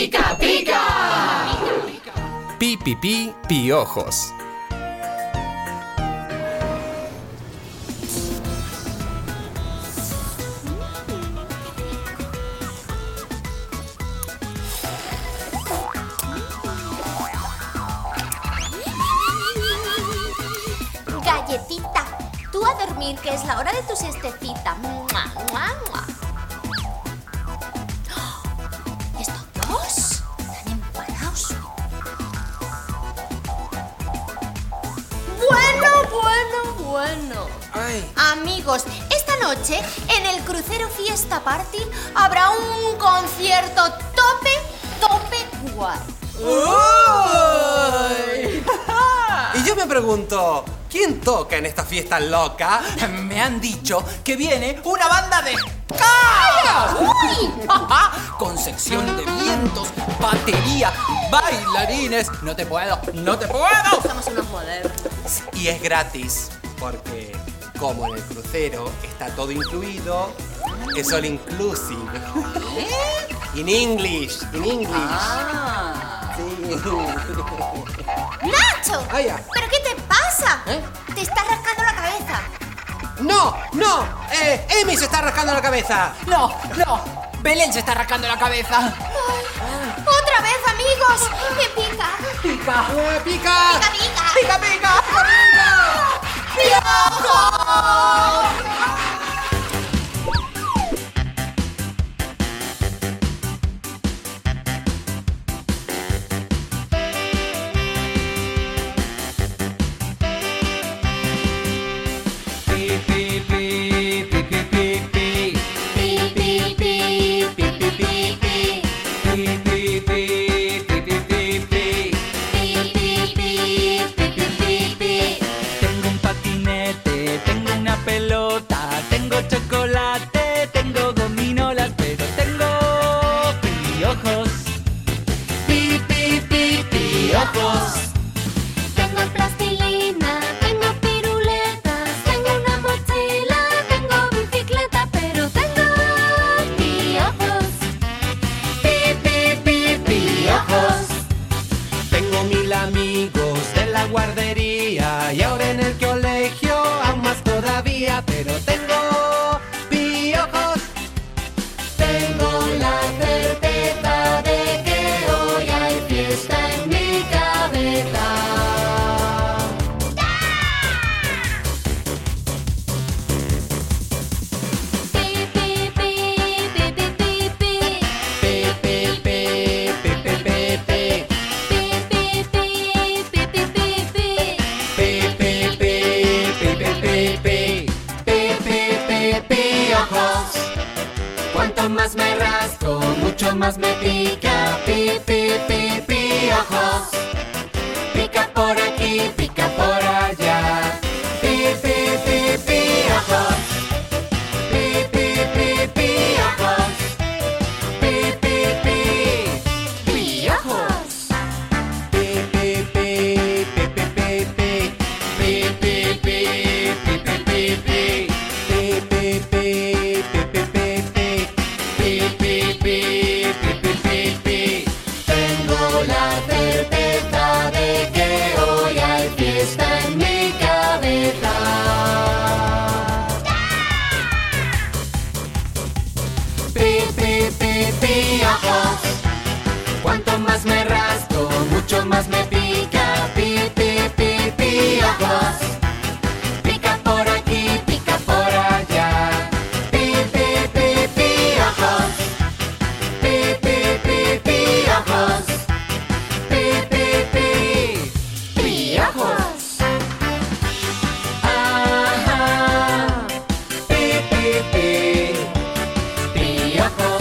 pica, pica. Pi, pi, pi, piojos. Galletita, tú a dormir, que es la hora de tu siestecita. Mua, mua, mua. Ay. Amigos, esta noche en el crucero Fiesta Party habrá un concierto tope, tope guay. Y yo me pregunto, ¿quién toca en esta fiesta loca? Me han dicho que viene una banda de ska. Con sección de vientos, batería, bailarines. No te puedo, no te puedo. Somos unos modernos. Y es gratis, porque como en el crucero está todo incluido, es all inclusive. In English, in English. Sí. ¡Nacho! Ah, ya. ¿Pero qué te pasa? ¿Eh? Te estás rascando la cabeza. No, no, eh, Emi se está rascando la cabeza. No, no. Belén se está rascando la cabeza. ¡Otra vez, amigos! ¡Me pica! Pica. Eh, pica. ¡Pica, pica! Pica, pica. Pi, piojos. Cuanto más me rasco, mucho más me pica. Pi, pi, pi, piojos. Pica por aquí, pica por allá. más me pica, pi, pi, pi. Pica por aquí, pica por allá. Pi, pi, pi, piojos. Pi, pi, pi, piojos. Pi, pi, pi, piojos. Ajá. Pi, pi, pi, piojos.